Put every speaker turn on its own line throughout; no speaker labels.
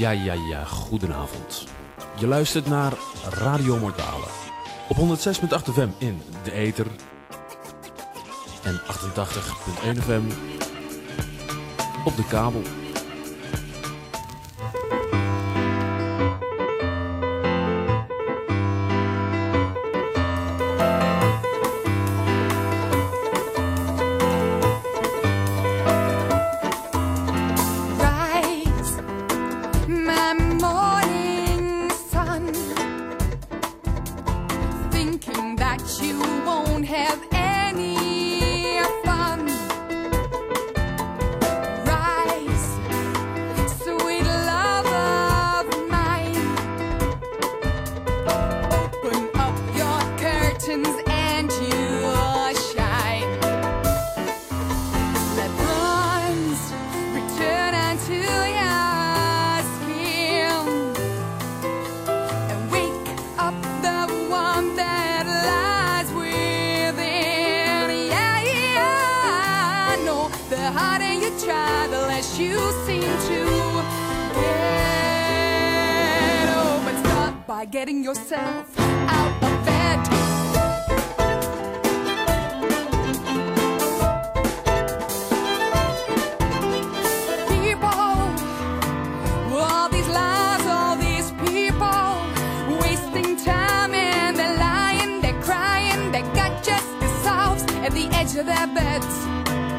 Ja, ja, ja, goedenavond. Je luistert naar Radio Mortale. Op 106.8 FM in de Eter. En 88.1 FM op de kabel.
their beds.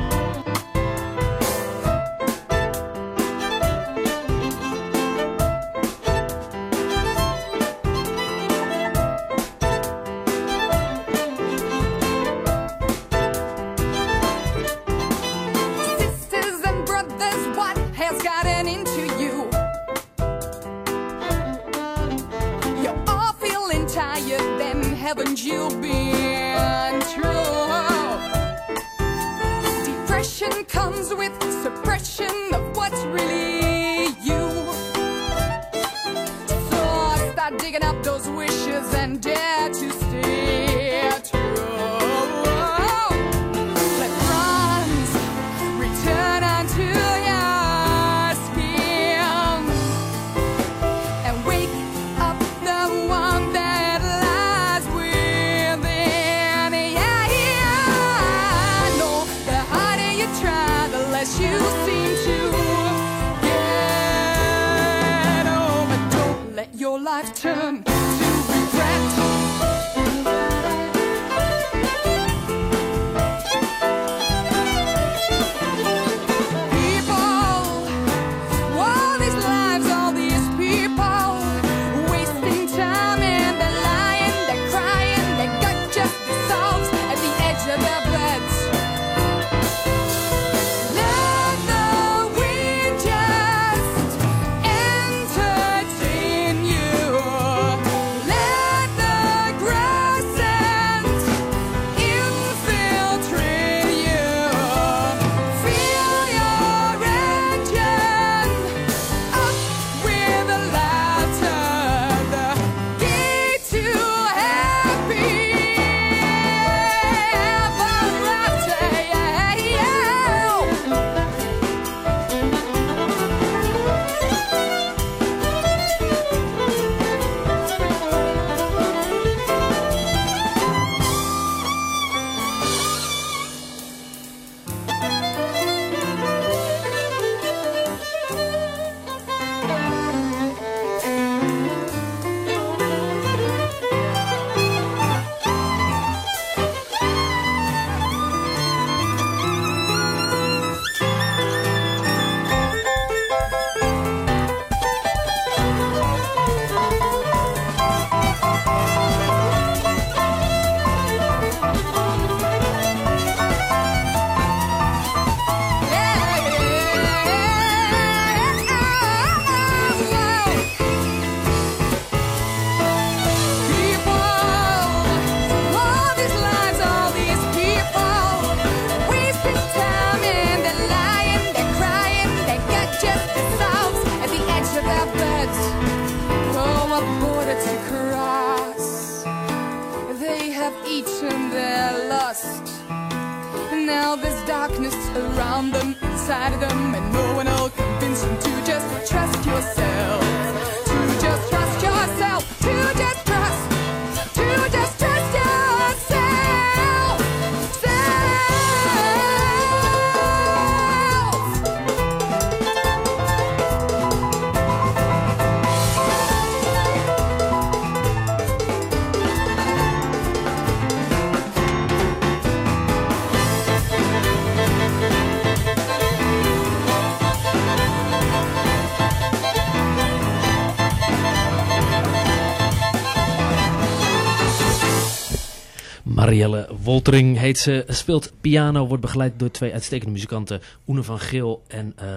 Marielle Woltering heet ze, speelt piano, wordt begeleid door twee uitstekende muzikanten, Oene van Geel en eh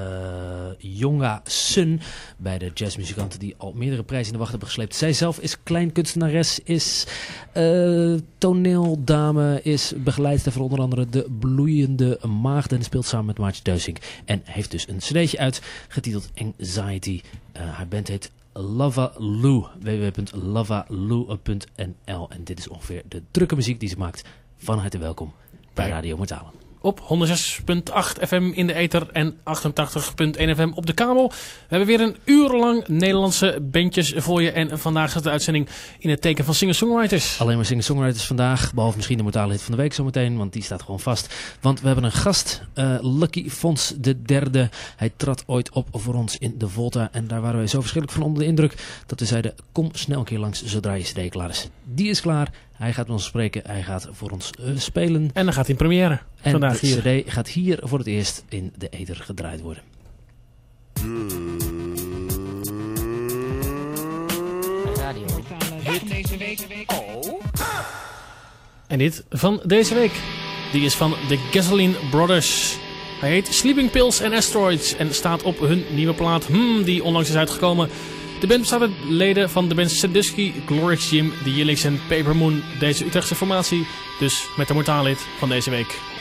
Jonga Sun. Beide jazzmuzikanten die al meerdere prijzen in de wacht hebben gesleept. Zij zelf is kleinkunstenares, is eh, toneeldame, is begeleidster van onder andere de Bloeiende Maagd en speelt samen met Maartje Deusink. En heeft dus een cd'tje uit, getiteld Anxiety. Eh, haar band heet Lavaloo, www.lavaloo.nl. En dit is ongeveer de drukke muziek die ze maakt. Van harte welkom bij Radio Mortalen.
Op 106.8 FM in de ether en 88.1 FM op de kabel. We hebben weer een uur lang Nederlandse bandjes voor je. En vandaag staat de uitzending in het teken van singer-songwriters.
Alleen maar singer-songwriters vandaag, behalve misschien de mortale hit van de week zometeen, want die staat gewoon vast. Want we hebben een gast, eh, Lucky Fons de derde. Hij trad ooit op voor ons in de Volta en daar waren wij zo verschrikkelijk van onder de indruk dat we zeiden, kom snel een keer langs zodra je cd klaar is. Die is klaar, hij gaat met ons spreken, hij gaat voor ons eh, spelen.
En dan gaat hij in première.
En
vandaag
de
hier.
cd gaat hier voor het eerst in de ether gedraaid worden.
En dit van deze week. Die is van de Gasoline Brothers. Hij heet Sleeping Pills and Asteroids en staat op hun nieuwe plaat hmm, die onlangs is uitgekomen. De band bestaat uit leden van de band Sandusky, Glorix Jim, The Yilix en Paper Moon. Deze Utrechtse formatie, dus met de mortaalid van deze week.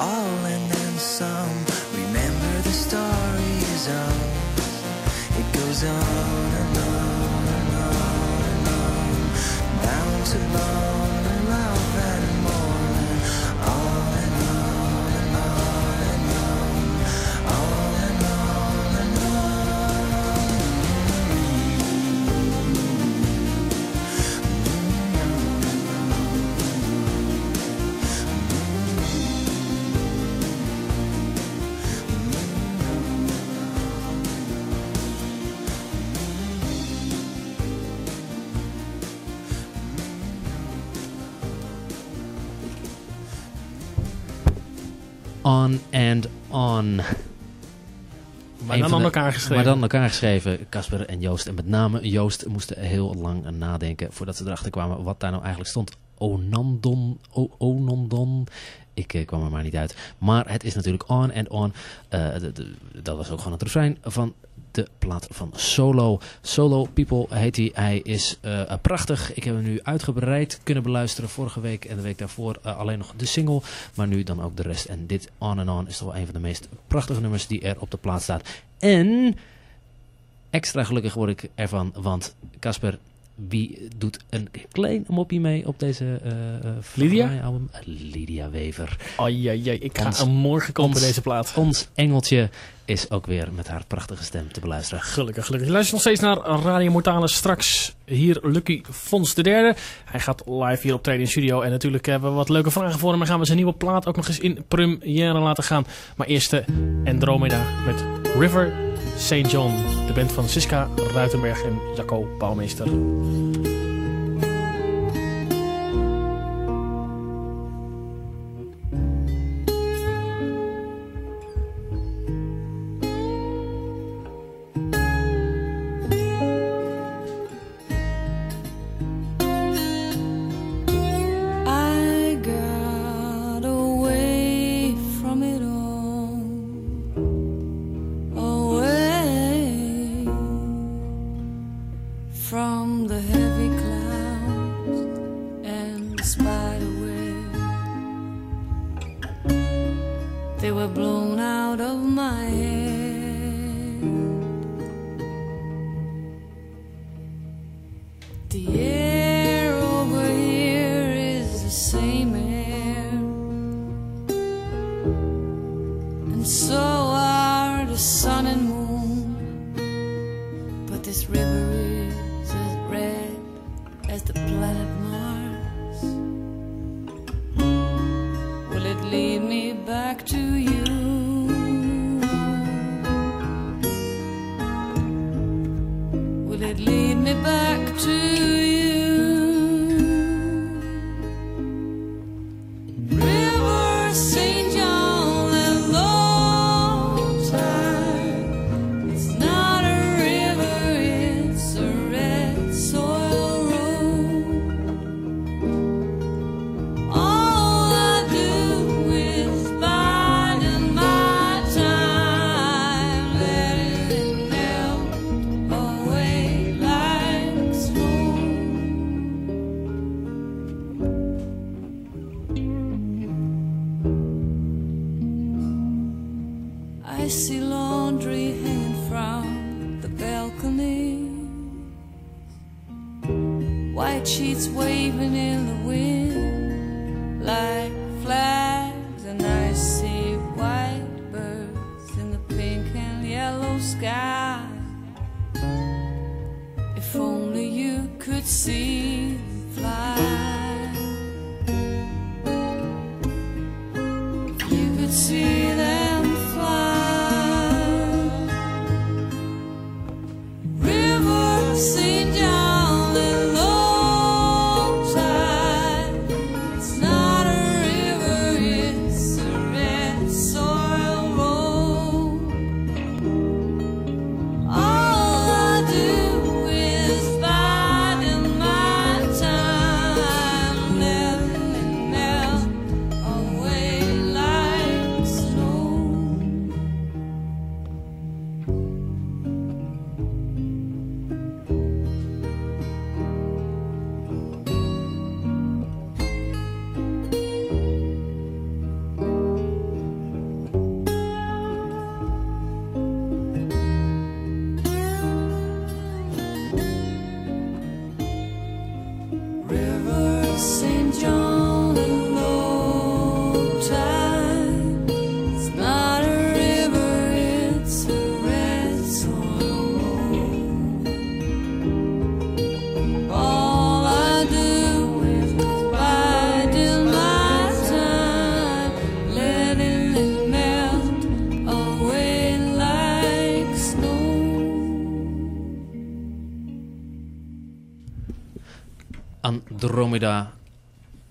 all in
Maar dan elkaar geschreven.
Casper en Joost. En met name Joost moesten heel lang nadenken voordat ze erachter kwamen wat daar nou eigenlijk stond. Onandon. Ik eh, kwam er maar niet uit. Maar het is natuurlijk on and on. Eh, dat was ook gewoon het refrein van de plaat van Solo. Solo People heet hij. Hij is eh, eh, prachtig. Ik heb hem nu uitgebreid kunnen beluisteren vorige week en de week daarvoor eh, alleen nog de single. Maar nu dan ook de rest. En dit On and On is toch wel een van de meest prachtige nummers die er op de plaat staat. En extra gelukkig word ik ervan, want Casper wie doet een klein mopje mee op deze eh eh,
Lydia?
album? Eh, Lydia Wever.
Ai, ai, ai, ik ga
Ons-
morgen kopen,
ons-
deze plaat.
Ons engeltje is ook weer met haar prachtige stem te beluisteren.
Gelukkig, gelukkig. Je luistert nog steeds naar Radio Mortale. Straks hier Lucky Fons de derde. Hij gaat live hier optreden in studio. En natuurlijk hebben we wat leuke vragen voor hem. Maar gaan we zijn nieuwe plaat ook nog eens in première laten gaan. Maar eerst de Andromeda met River St. John. De band van Siska Ruitenberg en Jacco Bouwmeester.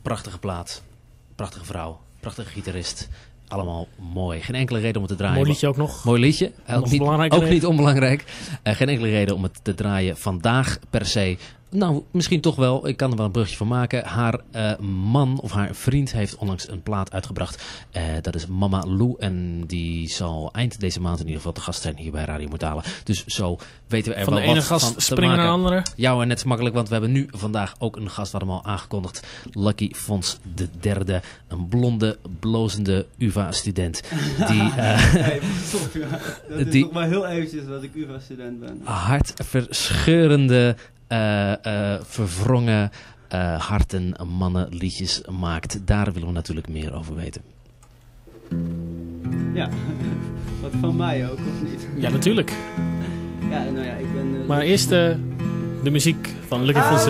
Prachtige plaat, prachtige vrouw, prachtige gitarist. Allemaal mooi. Geen enkele reden om het te draaien.
Mooi liedje ook nog.
Mooi liedje. Ook, niet onbelangrijk. Eh, geen enkele reden om het te draaien vandaag per se. Nou, misschien toch wel. Ik kan er wel een brugje van maken. Haar eh, man of haar vriend heeft onlangs een plaat uitgebracht. Eh, dat is Mama Lou. En die zal eind deze maand in ieder geval te gast zijn hier bij Radio Mortale. Dus zo weten we er
Van de
wel
ene
wat
gast
van te
springen naar de andere.
Ja, en net zo makkelijk, want we hebben nu vandaag ook een gast, we hadden hem al aangekondigd. Lucky Fons de derde, een blonde, blozende UvA-student. Die eh,
Hey, stop, ja. Dat is
Die-
nog maar heel eventjes dat ik UvA-student ben.
hartverscheurende verwrongen eh, harten mannenliedjes maakt. Daar willen we natuurlijk meer over weten.
Ja, wat van mij ook, of niet?
Ja, natuurlijk.
Ja, nou ja, ik ben... eh,
Maar eerst eh, de muziek van Lucky Fons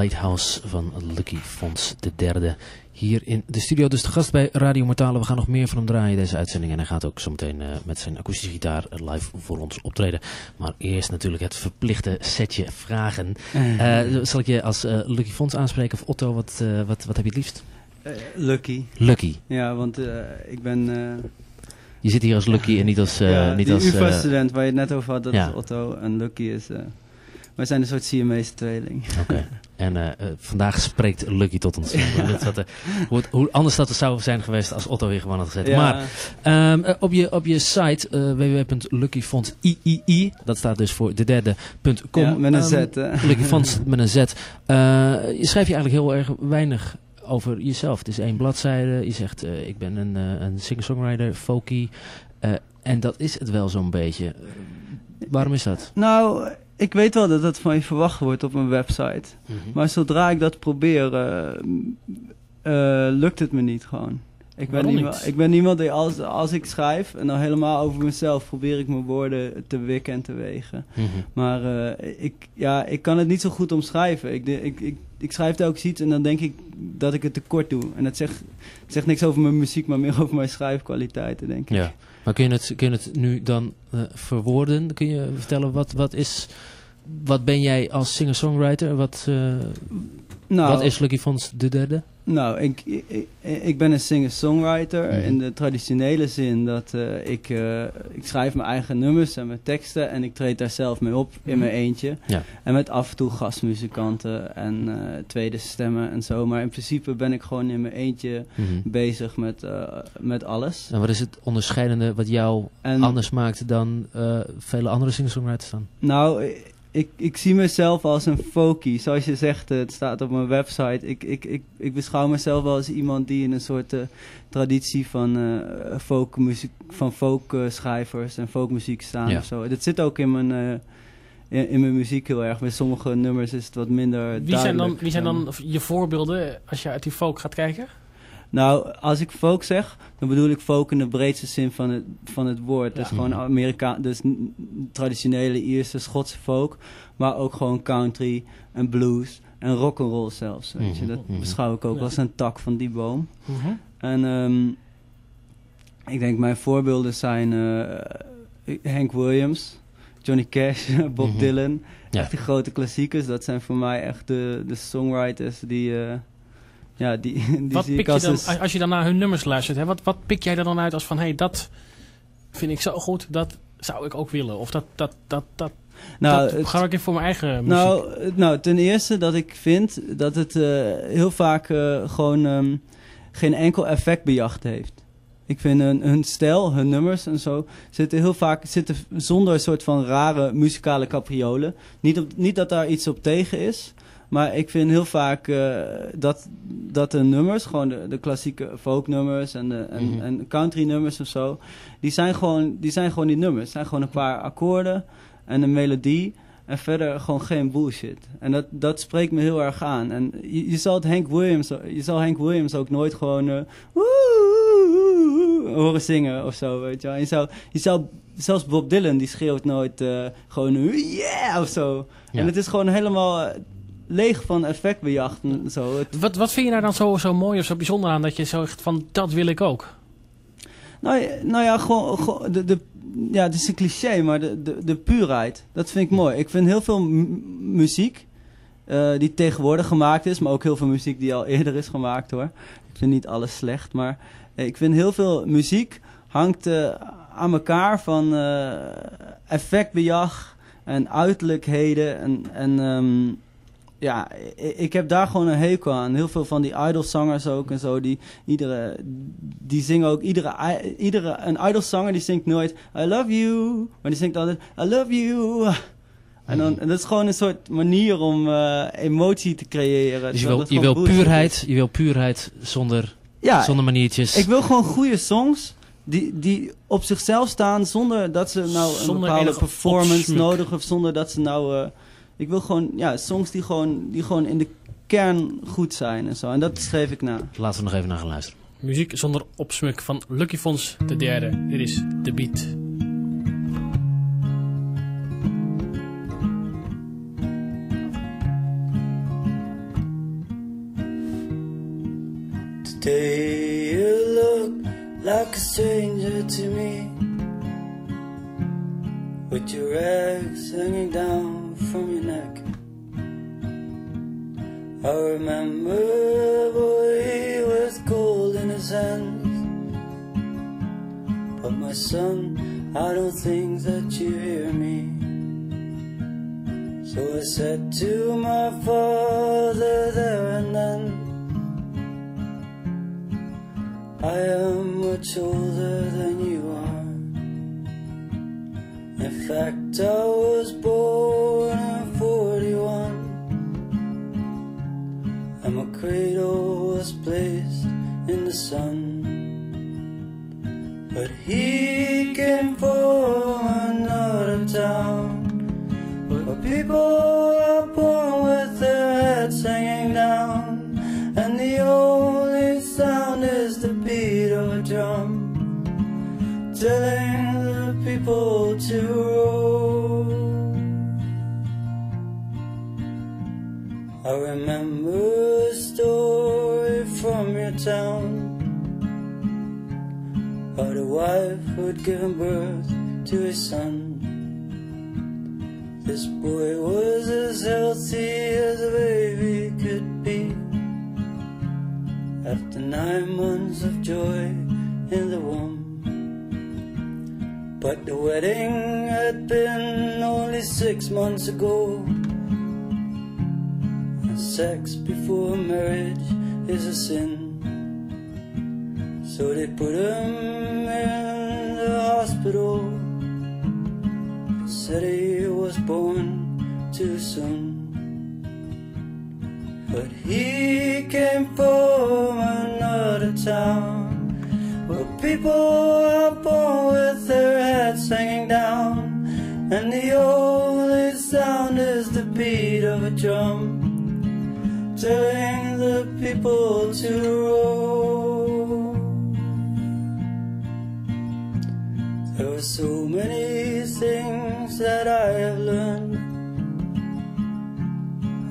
Lighthouse van Lucky Fons de derde. Hier in de studio, dus de gast bij Radio Mortale. We gaan nog meer van hem draaien deze uitzending. En hij gaat ook zometeen eh, met zijn akoestische gitaar live voor ons optreden. Maar eerst natuurlijk het verplichte setje vragen. Eh, zal ik je als eh, Lucky Fons aanspreken of Otto? Wat, eh, wat, wat heb je het liefst?
eh, lucky.
Lucky.
Ja, want eh, ik ben... eh,
Je zit hier als Lucky en niet als... eh,
ja,
niet
die
als eh,
UvA-student waar je het net over had, dat
ja.
Otto. En Lucky is...
wij zijn een soort Siamese tweeling.
Oké. En eh, eh, vandaag spreekt Lucky tot ons. Dat had, eh, hoe, het- hoe anders dat het zou zijn geweest als Otto weer gewoon had gezet. Maar Ehm, eh, op, je, op je site uh, www.luckyfonds.ii, dat staat dus voor de derde.com.
ja, met een
Ehm,
Z.
Luckyfonds met een Z. Je schrijft je eigenlijk heel erg weinig over jezelf. Het is één bladzijde. Je zegt, ik ben een, een singer-songwriter. Eh, en dat is het wel zo'n beetje. Waarom is dat?
Nou, ik weet wel dat dat van je verwacht wordt op een website.
Mhm.
Maar zodra ik dat probeer, eh, eh, lukt het me niet gewoon. Ik ben,
Waarom
iemand,
niet?
ik ben iemand die als, als ik schrijf, en dan helemaal over mezelf, probeer ik mijn woorden te wikken en te wegen.
Mhm.
Maar eh, ik, ja, ik kan het niet zo goed omschrijven. Ik, ik, ik, ik schrijf telkens iets en dan denk ik dat ik het tekort doe. En dat zegt, het zegt niks over mijn muziek, maar meer over mijn schrijfkwaliteiten, denk ik.
Ja. Maar kun je het, kun je het nu dan verwoorden? Kun je vertellen wat, wat is... Wat ben jij als singer-songwriter? Wat, eh,
Nou,
wat is Lucky Fonds de derde?
Nou, ik, ik, ik ben een singer-songwriter
Mhm.
in de traditionele zin dat eh, ik, eh, ik schrijf mijn eigen nummers en mijn teksten en ik treed daar zelf mee op in
Mhm.
mijn eentje.
Ja.
En met af en toe gastmuzikanten en tweede stemmen en zo. Maar in principe ben ik gewoon in mijn eentje
Mhm.
bezig met, met alles.
En wat is het onderscheidende wat jou
En
anders maakt dan vele andere singer-songwriters dan?
Nou, ik, ik zie mezelf als een folkie. Zoals je zegt, eh, het staat op mijn website. Ik, ik, ik, ik beschouw mezelf wel als iemand die in een soort eh, traditie van, eh folkmuziek, van folkschrijvers en folkmuziek staan
Ja.
of zo. Dat zit ook in mijn, eh, in, in mijn muziek heel erg. Bij sommige nummers is het wat minder
Wie zijn, dan,
duidelijk.
wie zijn dan je voorbeelden als je uit die folk gaat kijken?
Nou, als ik folk zeg, dan bedoel ik folk in de breedste zin van het, van het woord. Dus gewoon Amerika, dus traditionele Ierse, Schotse folk, maar ook gewoon country en blues en rock and roll zelfs. Weet je.
Mhm,
Dat
mhm.
beschouw ik ook
Ja.
als een tak van die boom. En ehm, ik denk mijn voorbeelden zijn eh, Hank Williams, Johnny Cash, Bob
Mhm.
Dylan.
Ja.
Echt die grote klassiekers. Dat zijn voor mij echt de, de songwriters die... eh, ja, die, die
Wat
zie
pik
ik
je
als
dan,
een
als- als je dan naar hun nummers luistert, hè, wat, wat pik jij er dan uit als van, hé, hey, dat vind ik zo goed, dat zou ik ook willen. Of dat, dat, dat, dat,
Nou,
dat ga ik in voor mijn eigen muziek.
nou, nou, ten eerste dat ik vind dat het eh, heel vaak eh, gewoon ehm, geen enkel effect bejacht heeft. Ik vind hun, hun stijl, hun nummers en zo, zitten heel vaak zitten zonder een soort van rare muzikale capriolen. Niet, op, niet dat daar iets op tegen is, maar ik vind heel vaak eh, dat, dat de nummers, gewoon de, de klassieke folknummers en, de, en,
Mhm.
en country nummers of zo, die zijn gewoon die, zijn gewoon die nummers. Het zijn gewoon een paar akkoorden en een melodie. En verder gewoon geen bullshit. En dat, dat spreekt me heel erg aan. En je, je zal het Hank Williams, je zal Hank Williams ook nooit gewoon eh, woe- horen zingen of zo, weet je wel. Je zou, je zou, zelfs Bob Dylan, die schreeuwt nooit eh, gewoon yeah of zo.
Ja.
En het is gewoon helemaal leeg van effectbejacht en zo. Het-
Wat, wat vind je daar dan zo, zo mooi of zo bijzonder aan dat je zo echt van, dat wil ik ook?
Nou, ja- nou ja, gewoon, gewoon de, de, ja, het is een cliché, maar de, de, de puurheid, dat vind ik mooi. Ik vind heel veel mu- muziek eh, die tegenwoordig gemaakt is, maar ook heel veel muziek die al eerder is gemaakt hoor. Ik vind niet alles slecht, maar eh, ik vind heel veel muziek hangt eh, aan elkaar van effectbejag en uiterlijkheden en, en ehm, ja, ik, heb daar gewoon een hekel aan. Heel veel van die idolzangers ook en zo, die iedere, die zingen ook iedere, iedere een idolzanger die zingt nooit I love you, maar die zingt altijd I love you. En, dan, en dat is gewoon een soort manier om eh, emotie te creëren.
Dus je wil, je wil puurheid,
is.
je wil puurheid zonder,
Ja,
zonder maniertjes.
ik wil gewoon goede songs die, die op zichzelf staan zonder dat ze nou een
Zonder
bepaalde performance nodig of zonder dat ze nou. eh, ik wil gewoon ja, songs die gewoon, die gewoon in de kern goed zijn en zo. En dat schreef ik na.
Laten we nog even naar gaan luisteren.
Muziek zonder opsmuk van Lucky Fons de derde. Dit is The Beat.
Today you look like a stranger to me With your rags hanging down from your neck. I remember boy with gold in his hands. But my son, I don't think that you hear me.
So I said to my father there and then, I am much older than you are. In fact, I was born in 41, and my cradle was placed in the sun. But he came from another town. Where people are born with their heads hanging down, and the only sound is the beat of a drum, telling wife who'd given birth to a son. This boy was as healthy as a baby could be. After nine months of joy in the womb. But the wedding had been only six months ago. And sex before marriage is a sin. So they put him in the hospital. Said he was born too soon. But he came from another town where people are born with their heads hanging down, and the only sound is the beat of a drum, telling the people to roll. Are so many things that I have learned.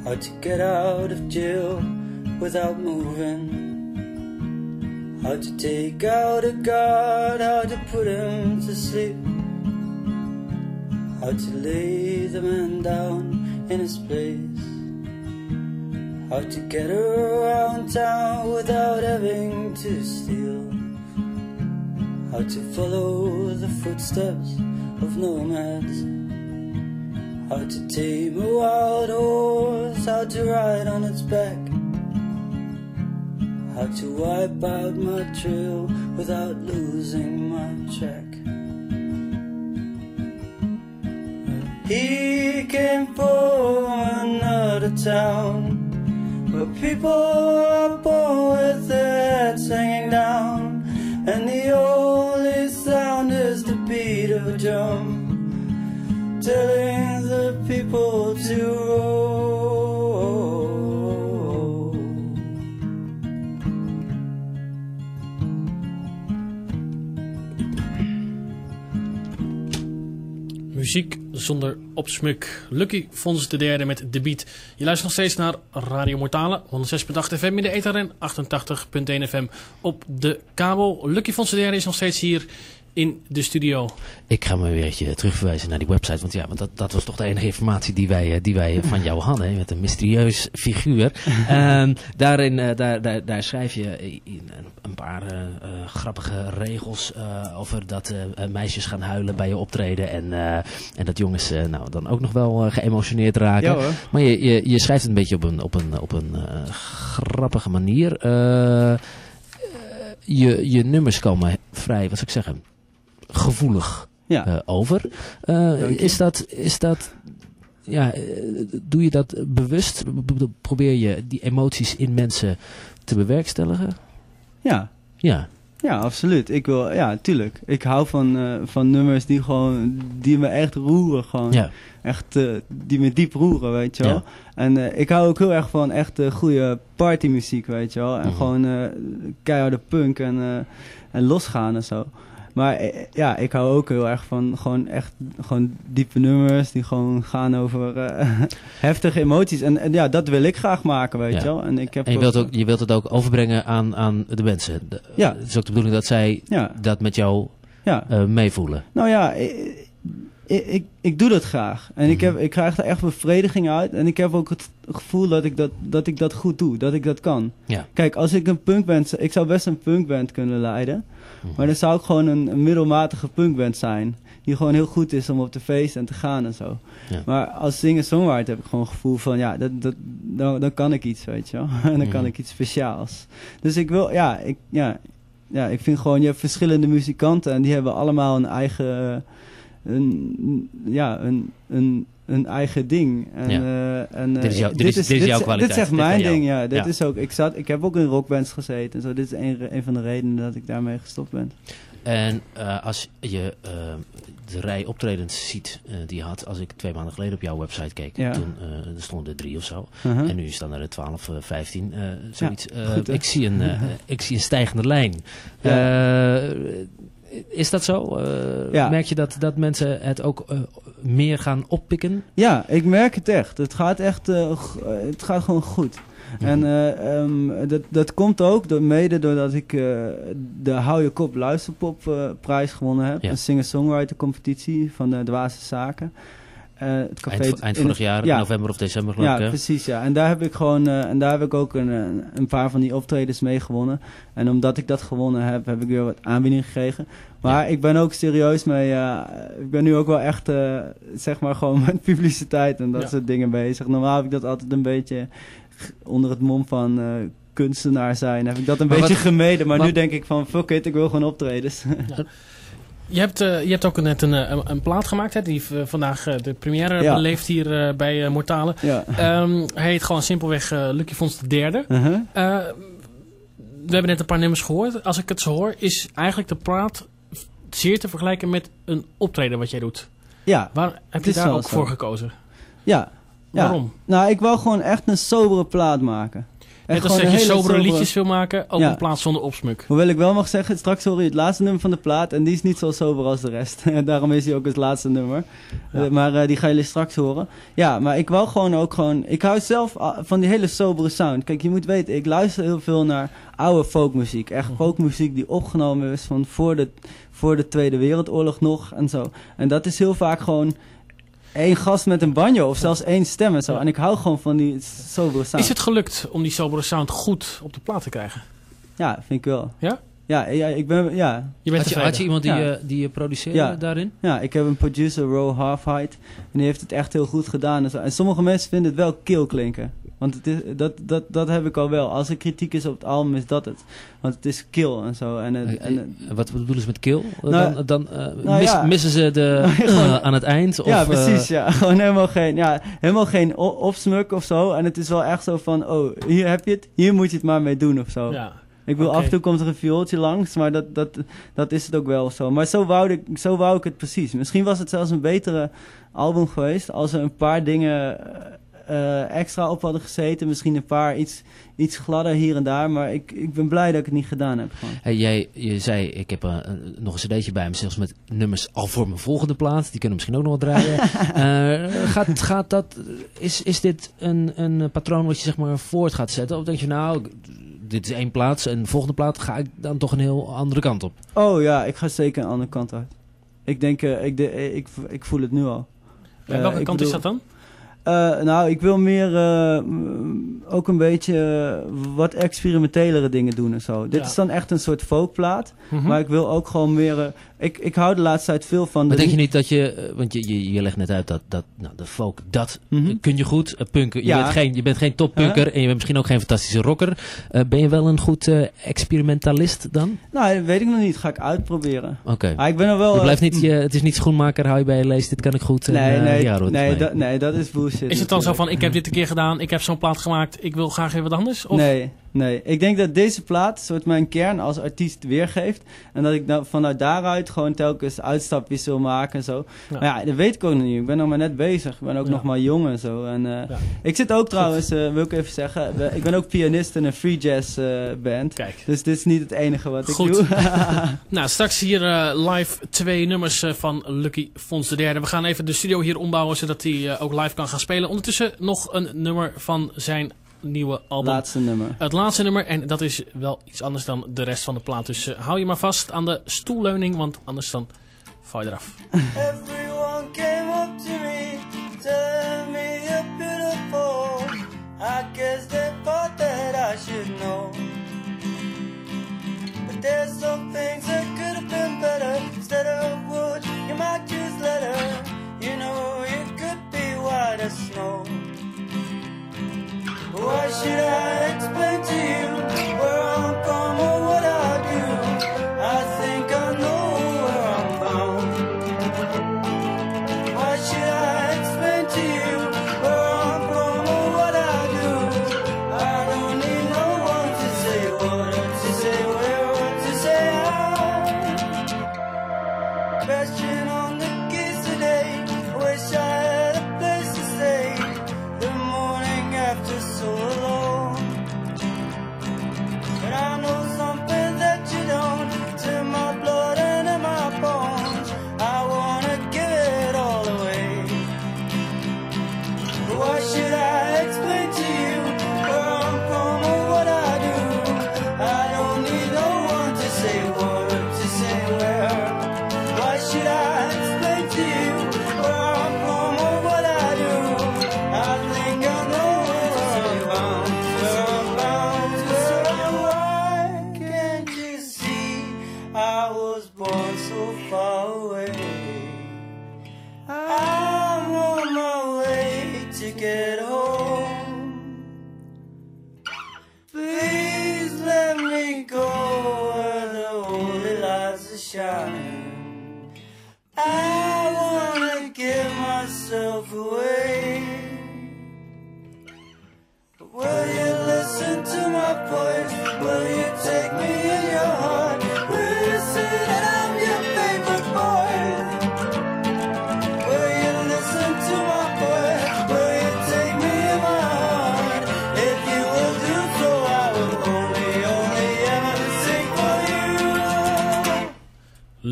How to get out of jail without moving. How to take out a guard, how to put him to sleep. How to lay the man down in his place. How to get around town without having to steal. How to follow the footsteps of nomads. How to tame a wild horse, how to ride on its back. How to wipe out my trail without losing my track. He came from another town where people are born with their heads hanging down, and the only sound is the beat of a drum, telling the people to roll.
Muziek zonder opsmuk. Lucky Fons de derde met de beat. Je luistert nog steeds naar Radio Mortale. 106.8 FM in de ether en 88.1 FM op de kabel. Lucky Fons de derde is nog steeds hier in de studio.
Ik ga me weer even terugverwijzen naar die website. Want ja, want dat, dat was toch de enige informatie die wij, eh, die wij van jou hadden. hè, Met een mysterieus figuur. Ehm, daarin, eh, daar, daar, daar schrijf je in een, een paar eh, grappige regels eh, over dat eh, meisjes gaan huilen bij je optreden. En, eh, en dat jongens eh, nou, dan ook nog wel geëmotioneerd raken.
Ja hoor.
Maar je, je, je schrijft het een beetje op een, op een, op een eh, grappige manier. Je, je nummers komen vrij, wat zou ik zeggen, gevoelig
Ja.
eh, over. Eh, is dat, is dat ja, eh, doe je dat bewust? Probeer je die emoties in mensen te bewerkstelligen?
ja.
Ja,
Ja, absoluut. Ik wil, ja, tuurlijk. Ik hou van, eh, van nummers die gewoon, die me echt roeren. Gewoon.
ja,
Echt, eh, die me diep roeren, weet je wel.
Ja.
En eh, ik hou ook heel erg van echt goede partymuziek, weet je wel. En
Mhm.
gewoon eh, keiharde punk en, eh, en losgaan en zo. Maar eh, ja, ik hou ook heel erg van gewoon echt gewoon diepe nummers die gewoon gaan over eh, heftige emoties. En, en ja, dat wil ik graag maken, weet
Ja.
je wel. En, ik heb
en je wilt, ook, je wilt het ook overbrengen aan, aan de mensen. De-
Ja.
Het is ook de bedoeling dat zij
Ja,
dat met jou
ja.
eh, meevoelen.
Nou ja,
ik, ik, ik doe dat graag. En ik, heb, ik krijg er echt bevrediging uit. En ik heb ook het gevoel dat ik dat, dat ik dat goed doe. Dat ik dat kan.
Ja.
Kijk, als ik een punkband... Ik zou best een punkband kunnen leiden. Maar dan zou ik gewoon een, een middelmatige punkband zijn. Die gewoon heel goed is om op de feesten en te gaan en zo.
Ja.
Maar als singer-songwriter heb ik gewoon het gevoel van... Ja, dat, dat, dan, dan kan ik iets, weet je wel. en dan kan
Mhm.
ik iets speciaals. Dus ik wil... Ja, ik, ja, ja, ik vind gewoon... Je hebt verschillende muzikanten en die hebben allemaal een eigen... Een, ja, een, een, een eigen ding. En,
Ja.
eh, en, eh,
Dit is jouw- dit is- dit is jouw
Dit
kwaliteit.
is echt
Dit
mijn
jou.
ding, ja. Dit
Ja.
is ook... Ik, zat, ik heb ook in rockbands gezeten en zo. Dit is een, van de redenen dat ik daarmee gestopt ben.
En eh, als je eh, de rij optredens ziet eh, die je had, als ik twee maanden geleden op jouw website keek,
Ja.
toen eh, er stonden er drie of zo.
Uh-huh.
En nu staan er 12, eh, 15, eh, zoiets. Eh,
goed,
ik, zie een, eh, ik zie een stijgende lijn. Eh, is dat zo? Eh,
Ja.
Merk je dat, dat mensen het ook eh, meer gaan oppikken?
Ja, ik merk het echt. Het gaat echt, eh, eh, het gaat gewoon goed. En eh, ehm, dat, dat komt ook door, mede doordat ik de Hou Je Kop Luisterpop prijs gewonnen heb.
Ja.
Een singer-songwriter competitie van de Dwaze Zaken. Eh, het café
Eind, eind
in
vorig jaar,
ja.
november of december geloof
Ja,
ik. hè?
precies. Ja. En daar heb ik gewoon, eh, en daar heb ik ook een, een, paar van die optredens mee gewonnen. En omdat ik dat gewonnen heb, heb ik weer wat aanbieding gekregen. Maar ik ben ook serieus mee. eh, ik ben nu ook wel echt, eh, zeg maar, gewoon met publiciteit en dat
Ja.
soort dingen bezig. Normaal heb ik dat altijd een beetje onder het mom van. eh, kunstenaar zijn, heb ik dat een
Maar
beetje
wat-
gemeden. Maar,
maar-
nu denk ik van, fuck it, ik wil gewoon optredens.
Je hebt, eh, je hebt ook net een, eh, een, een plaat gemaakt, hè, die eh, vandaag de première
Ja.
beleeft hier bij eh, Mortale.
ja.
Ehm, hij heet gewoon simpelweg Lucky Fons de derde.
Uh-huh.
We hebben net een paar nummers gehoord. Als ik het zo hoor, is eigenlijk de plaat zeer te vergelijken met een optreden wat jij doet.
Ja,
Waar heb je daar ook
zo.
voor gekozen?
ja. Ja.
Waarom?
Nou, ik wou gewoon echt een sobere plaat maken.
Net
Echt
als dat je sobere liedjes wil maken, ook
Ja.
een plaat zonder opsmuk.
Hoewel ik wel mag zeggen, straks hoor je het laatste nummer van de plaat. En die is niet zo sober als de rest. Daarom is hij ook het laatste nummer.
Ja.
Eh, maar eh, die gaan jullie straks horen. Ja, maar ik wou gewoon ook gewoon... Ik hou zelf ah, van die hele sobere sound. Kijk, je moet weten, ik luister heel veel naar oude folkmuziek. Echt folkmuziek die opgenomen is van voor de, voor de Tweede Wereldoorlog nog en zo. En dat is heel vaak gewoon... één gast met een banjo of zelfs één stem en zo. En ik hou gewoon van die sobere sound.
Is het gelukt om die sobere sound goed op de plaat te krijgen?
Ja, vind ik wel.
Ja?
Ja, ja ik ben... Ja,
Je bent
Had je, had je iemand die,
Ja.
je die je produceerde
Ja.
daarin?
Ja, ik heb een producer, Ro Halfheight. En die heeft het echt heel goed gedaan. En, zo. en sommige mensen vinden het wel kil klinken. Want het is, dat, dat, dat heb ik al wel. Als er kritiek is op het album, is dat het. Want het is kill en zo. En, het-
Eh,
en,
eh, wat bedoelen ze met kill?
Nou,
dan dan eh,
nou
mis-
ja.
missen ze de eh, aan het eind? Of,
ja,
eh,
precies. Ja. Gewoon helemaal geen, ja, helemaal geen opsmuk of zo. En het is wel echt zo van, oh, hier heb je het. Hier moet je het maar mee doen of zo.
Ja.
Ik wil af en toe komt er een viooltje langs, maar dat, dat, dat is het ook wel zo. Maar zo wou, ik, zo wou ik het precies. Misschien was het zelfs een betere album geweest als er een paar dingen eh, eh, extra op hadden gezeten. Misschien een paar iets, iets gladder hier en daar. Maar ik, ik ben blij dat ik het niet gedaan heb.
Hey, jij je zei, ik heb eh, een- nog een cd'tje bij me, zelfs met nummers al voor mijn volgende plaat. Die kunnen misschien ook nog wat draaien. Gaat, gaat dat, is, is dit een, een patroon wat je zeg maar voort gaat zetten? Of denk je nou, dit is één plaats en de volgende plaat ga ik dan toch een heel andere kant op?
Oh ja, ik ga zeker een andere kant uit. Ik denk, eh, ik, de, eh, ik, ik voel het nu al.
En
Eh,
welke
ik
kant is dat dan?
Eh, nou, ik wil meer eh, ook een beetje eh, wat experimentelere dingen doen en zo. Dit
Ja.
is dan echt een soort folkplaat.
Mhm.
Maar ik wil ook gewoon meer... eh, ik, ik hou de laatste tijd veel van...
Maar
de
denk je niet dat je, eh, want je, je, je legt net uit dat, dat nou, de folk, dat
Mhm.
kun je goed. eh, punken, je,
Ja.
bent geen, je bent geen toppunker en je bent misschien ook geen fantastische rocker. Eh, ben je wel een goed eh, experimentalist dan?
Nou, dat weet ik nog niet. Ga ik uitproberen.
Oké.
Maar ik ben er wel...
Je
eh,
blijft niet, je, het is niet schoenmaker, hou je bij je lees, dit kan ik goed. en,
Nee,
eh,
nee,
ja,
nee, nee, dat is bullshit.
Is het dan zo van, ik heb dit een keer gedaan, ik heb zo'n plaat gemaakt, ik wil graag even wat anders? Of?
Nee, nee. Ik denk dat deze plaat soort mijn kern als artiest weergeeft. En dat ik nou vanuit daaruit gewoon telkens uitstapjes wil maken en zo.
Ja.
Maar ja, dat weet ik ook nog niet. Ik ben nog maar net bezig. Ik ben ook
Ja.
nog maar jong en zo. En, eh,
Ja.
Ik zit ook trouwens, eh, wil ik even zeggen, ik ben ook pianist in een free jazz eh, band.
Kijk.
Dus dit is niet het enige wat ik doe.
Nou, straks hier live twee nummers van Lucky Fons de derde. We gaan even de studio hier ombouwen, zodat hij ook live kan gaan spelen. Ondertussen nog een nummer van zijn nieuwe album.
Laatste nummer.
Het laatste nummer. En dat is wel iets anders dan de rest van de plaat. Dus uh, hou je maar vast aan de stoelleuning, want anders dan val je eraf.
Everyone
came up to me, telling me you're beautiful. I guess they thought that I should know. But there's some things that could have been better. Instead of wood, you might use letter. You know, it could be white as snow. Why should I explain to you?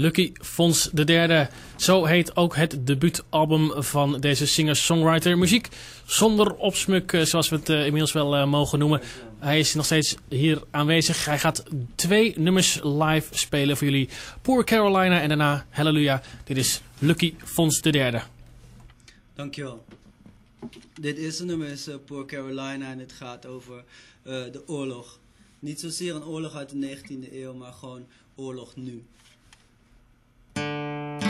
Lucky Fons Derde. Zo heet ook het debuutalbum van deze singer-songwriter. Muziek zonder opsmuk, eh, zoals we het eh, inmiddels wel eh, mogen noemen. Hij is nog steeds hier aanwezig. Hij gaat twee nummers live spelen voor jullie. Poor Carolina en daarna Hallelujah. Dit is Lucky Fons Derde.
Dankjewel. Dit eerste nummer is Poor Carolina en het gaat over de oorlog. Niet zozeer een oorlog uit de 19e eeuw, maar gewoon oorlog nu.
Música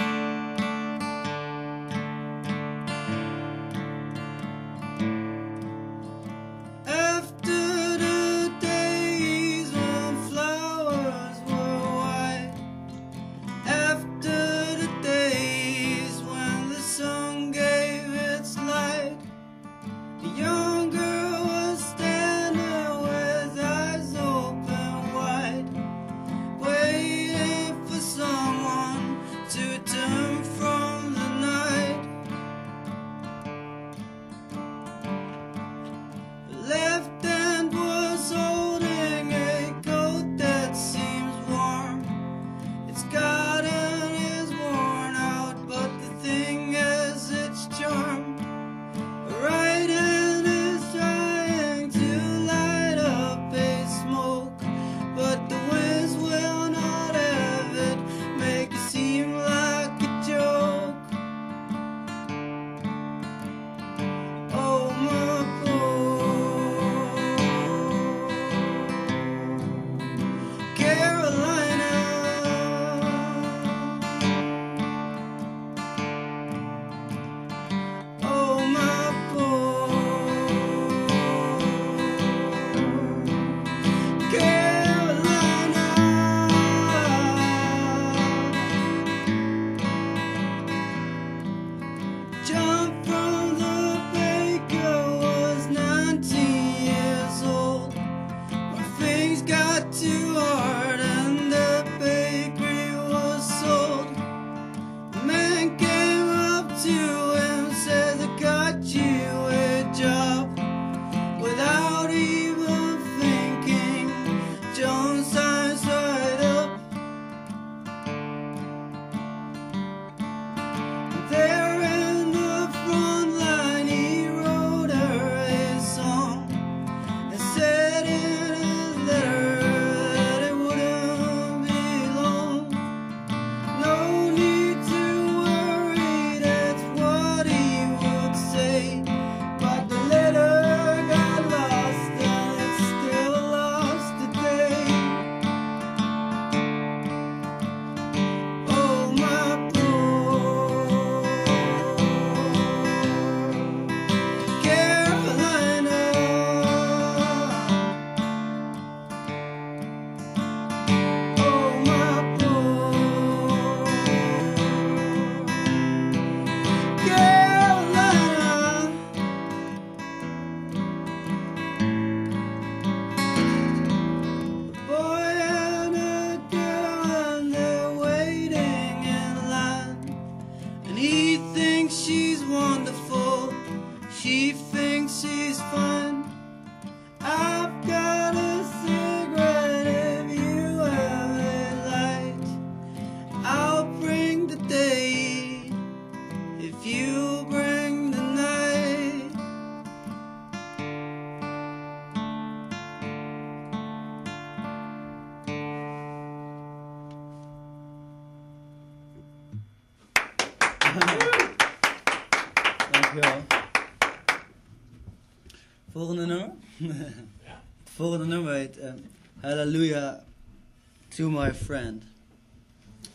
to my friend.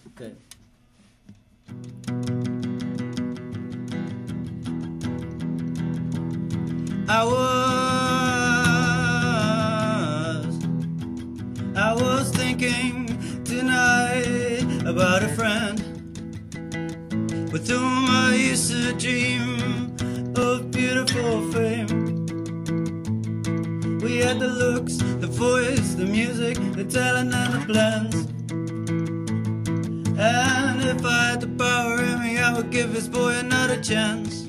Okay. I was, I was thinking tonight about a friend with whom I used to dream of beautiful fame. Voice, the music, the talent, and the plans. And if I had the power in me, I would give this boy another chance.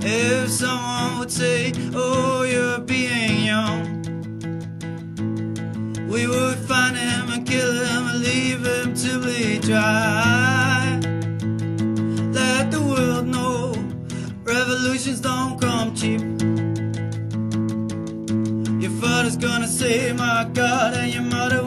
If someone would say, Oh, you're being young, we would find him and kill him and leave him to bleed dry. Let the world know revolutions don't come cheap. Gonna say, My God, and your mother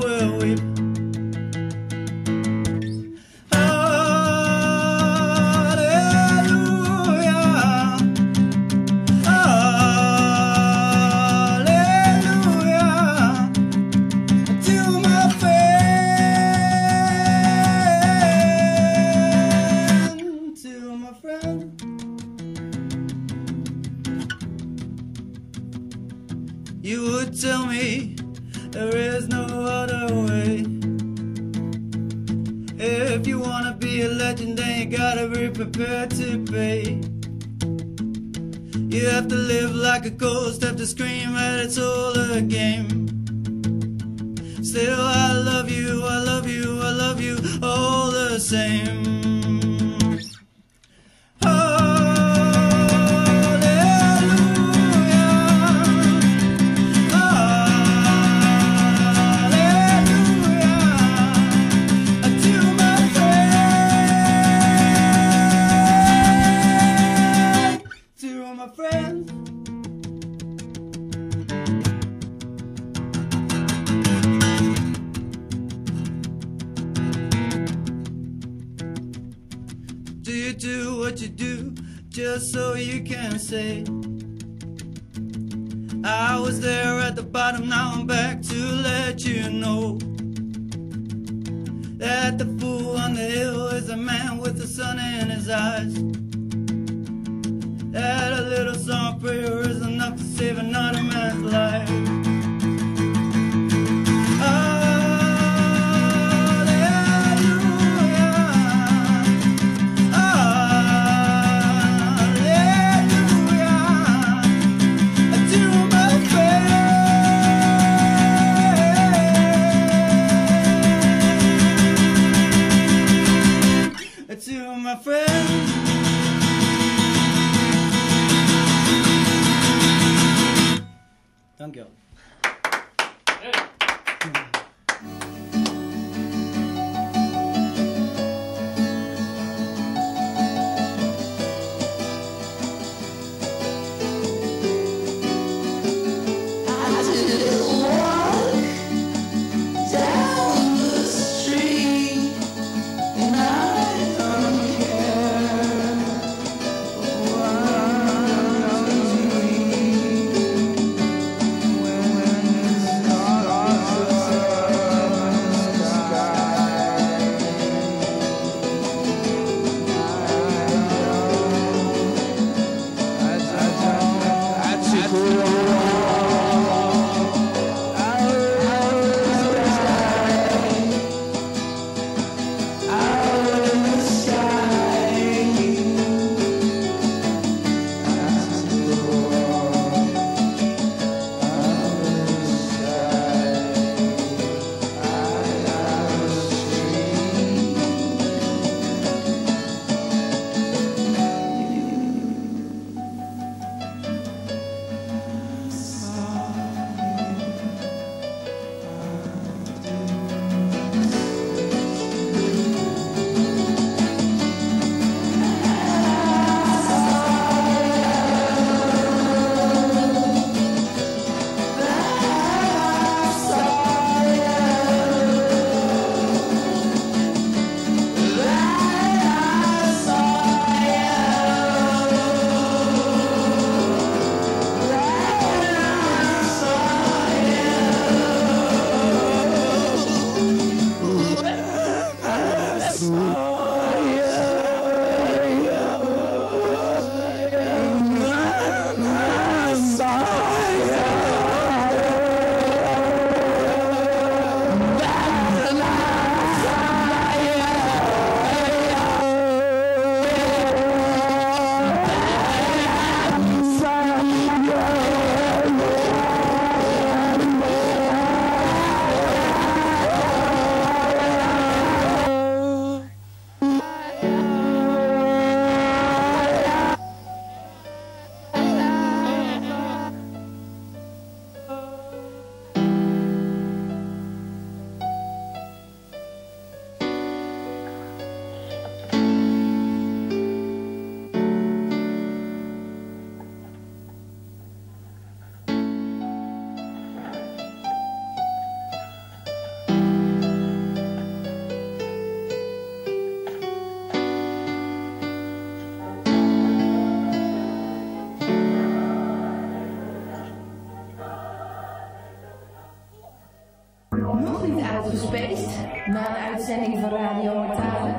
Uitgespeest na een uitzending van Radio Mortale?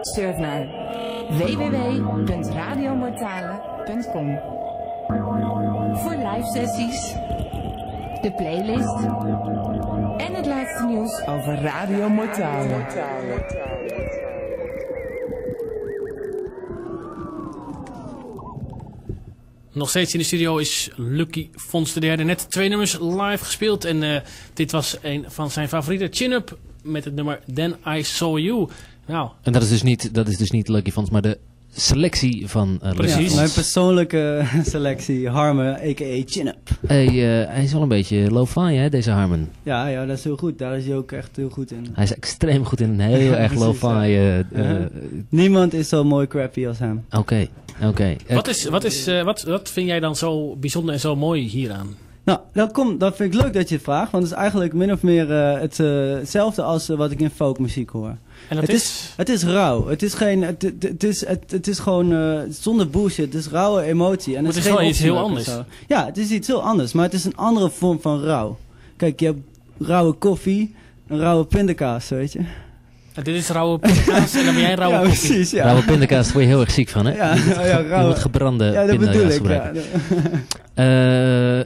Surf naar www.radiomortale.com Voor live sessies, de playlist en het laatste nieuws over Radio Mortale.
Nog steeds in de studio is Lucky Fons de derde. Net twee nummers live gespeeld. En eh, dit was een van zijn favoriete chin-up met het nummer Then I Saw You. Nou,
En dat is dus niet, dat is dus niet Lucky Fons, maar de selectie van uh,
Precies.
Ja, mijn persoonlijke selectie, Harmen, a.k.a. Chin-Up.
Hey, eh, hij is wel een beetje lo-fi, hè, deze Harmon.
Ja, ja, dat is heel goed. Daar is hij ook echt heel goed in.
Hij is extreem goed in een heel
Ja,
erg lo-fi. eh, eh,
Ja. Niemand is zo mooi crappy als hem.
Oké, oké. Eh,
wat, is, wat, is, eh, wat, wat vind jij dan zo bijzonder en zo mooi hieraan?
Nou, dat, komt, dat vind ik leuk dat je het vraagt, want het is eigenlijk min of meer eh, het, eh, hetzelfde als eh, wat ik in folkmuziek hoor.
En dat
Het
is...
Het is rauw. Het is geen. Het, het, het is, het, het is gewoon eh, zonder bullshit. Het is rauwe emotie. En
Maar
het
is
geen
wel iets heel anders.
Ja, het is iets heel anders, maar het is een andere vorm van rauw. Kijk, je hebt rauwe koffie, een rauwe pindakaas, weet je.
eh, dit is rauwe pindakaas en dan ben jij rauwe
ja,
koffie.
precies. Ja,
Rauwe pindakaas word je heel erg ziek van, hè?
ja, ja,
Je
rauwe.
moet gebrande
Ja, dat
pindakaas
bedoel ik.
gebruiken.
Ja.
Eh,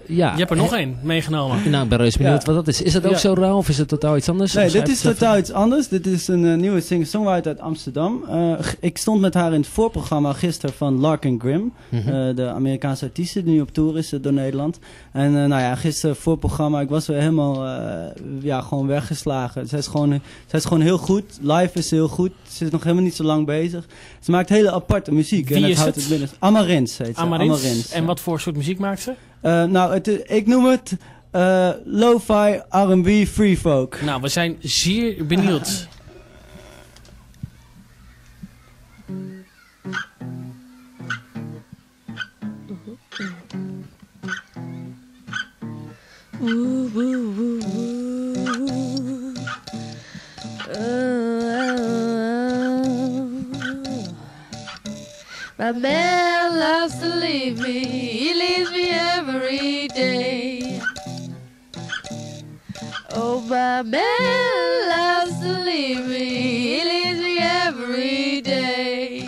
ja.
Je hebt er nog één meegenomen.
Nou, ik ben reuze benieuwd
Ja.
wat dat is. Is dat ook
Ja.
zo rauw of is het totaal iets anders?
Nee, dit is totaal iets anders. Dit is een eh, nieuwe singer-songwriter uit Amsterdam. Eh, ik stond met haar in het voorprogramma gisteren van Larkin Grimm.
Mhm.
Eh, de Amerikaanse artieste die nu op tour is door Nederland. En eh, nou ja, gisteren voorprogramma, ik was weer helemaal eh, ja, gewoon weggeslagen. Zij is gewoon, zij is gewoon heel goed. Live is ze heel goed. Ze is nog helemaal niet zo lang bezig. Ze maakt hele aparte muziek.
Wie
en het
is
houdt
het?
het binnen. Amarins heet ze.
Amarins. En
ja.
wat voor soort muziek maakt ze?
Eh, nou, het, ik noem het eh, lo-fi R&B free folk.
Nou, we zijn zeer benieuwd.
My man loves to leave me, he leaves me every day. Oh, my man loves to leave me, he leaves me every day.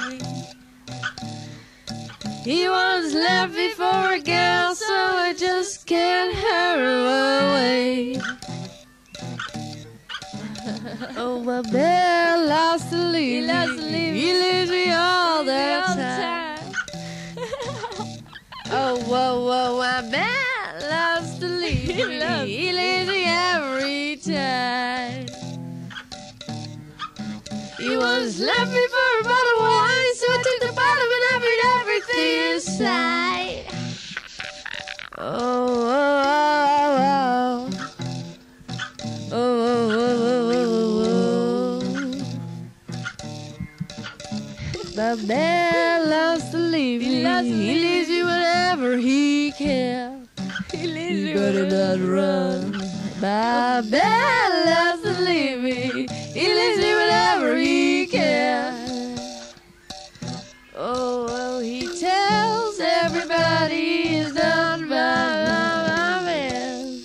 He once left me for a girl, so I just can't hurry away. Oh, my man loves to leave me. Whoa, whoa, my man loves to leave me. He leaves me every time. He once left me for a bottle of wine, so I took the bottle and I put everything inside. Oh, oh, oh, oh. Oh, oh, oh, oh, oh, oh. My man loves to leave me. He, leaves me he can. He leaves you better not run. My man loves to leave me. He leaves me whenever he can. Oh, well, he tells everybody he's done by my my man.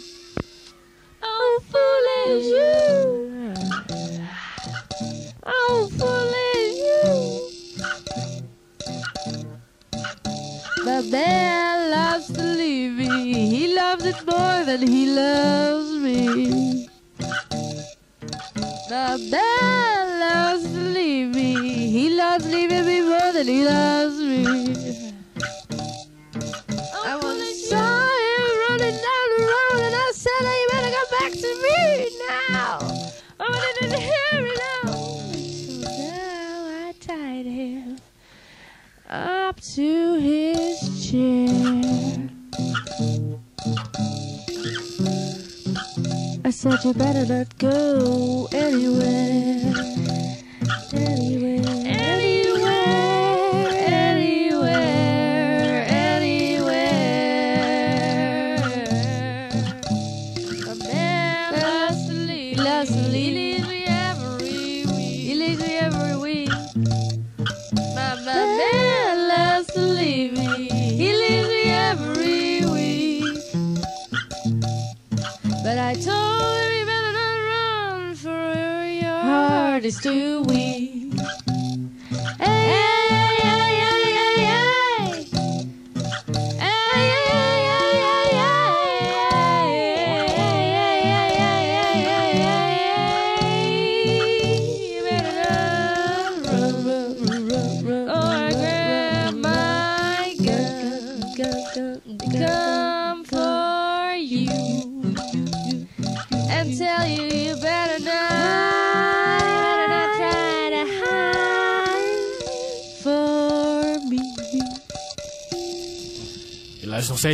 Oh, foolish you. Oh, foolish you. The man it more than he loves me. The man loves to leave me. He loves leaving me more than he loves me. Said, you better not go. Anywhere.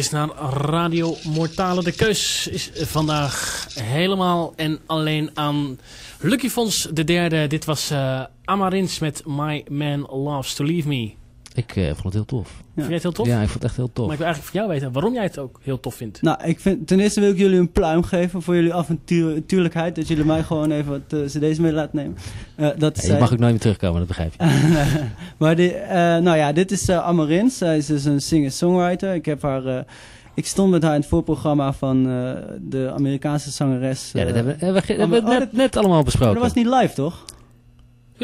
Steeds naar Radio Mortale. De keus is vandaag helemaal en alleen aan Lucky Fons de derde. Dit was eh Amarins met My Man Loves to Leave Me.
Ik eh, vond het heel tof.
Vind jij het heel tof?
Ja, ik vond het echt heel tof.
Maar ik wil eigenlijk van jou weten waarom jij het ook heel tof vindt.
Nou, ik vind, ten eerste wil ik jullie een pluim geven voor jullie avontuurlijkheid. Dat jullie mij gewoon even wat uh, cd's mee laten nemen. Eh, dat
Ja, je mag ook nooit meer terugkomen, dat begrijp je.
maar die, eh, nou ja, dit is uh, Amarins. Zij is dus een singer-songwriter. Ik heb haar... eh, ik stond met haar in het voorprogramma van eh, de Amerikaanse zangeres.
Ja, dat hebben, we- hebben we, ge- hebben we
oh,
net,
dat-
net allemaal
maar
besproken.
dat was niet live, toch?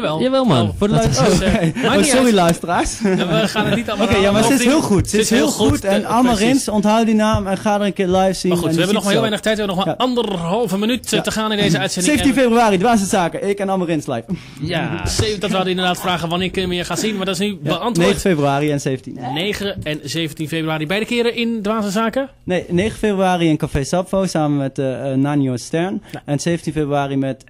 Jawel.
Jawel, man.
Oh,
Voor de oh, Oh,
niet
sorry, luisteraars.
Ja, we gaan het niet allemaal
Oké, ja, maar ze is heel goed. Ze
Ze
is heel goed. En
eh,
Amarins, onthoud die naam en ga er een keer live zien.
Maar goed, we hebben nog maar heel weinig tijd. We hebben nog maar anderhalve minuut eh, te gaan in deze uitzending.
17 februari, Dwaaszaken. Ik en Amarins live.
Ja, dat wilden inderdaad vragen wanneer kunnen we je gaan zien. Maar dat is nu beantwoord.
9 februari en 17.
9 en 17 februari. Beide keren in Dwaze Zaken.
Nee, 9 februari in Café Sapfo samen met eh eh, Nanio Stern. En 17 februari met eh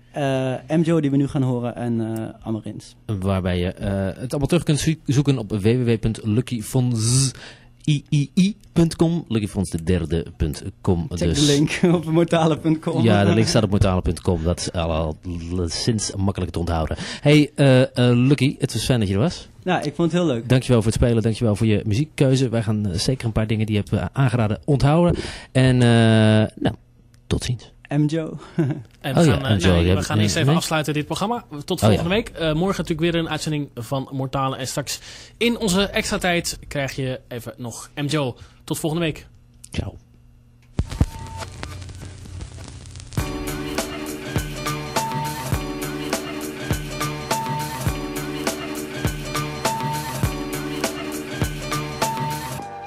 MJO die we nu gaan horen en eh Amarins.
Waarbij je eh, het allemaal terug kunt zo- zoeken op www.luckyfons.com. Luckyfons de derde.com.
Check
Dus,
de link op mortale.com.
Ja, de link staat op mortale.com. Dat is al, al sinds makkelijk te onthouden. Hey, eh, eh, Lucky, het was fijn dat je er was.
Ja, ik vond het heel leuk.
Dankjewel voor het spelen, dankjewel voor je muziekkeuze. Wij gaan eh, zeker een paar dingen die je hebt eh, aangeraden onthouden. En eh, nou, tot ziens.
MJO.
En we
Oh
gaan, eh, nee,
je
we gaan eerst even
nee?
afsluiten dit programma. Tot
Oh
volgende
ja.
week. Eh, morgen natuurlijk weer een uitzending van Mortale. En straks in onze extra tijd krijg je even nog MJO. Tot volgende week.
Ciao.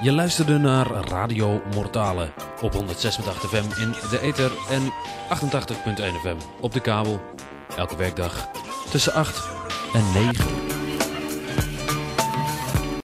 Je luisterde naar Radio Mortale op 106.8 FM in de ether en 88.1 FM op de kabel. Elke werkdag tussen 8 en 9.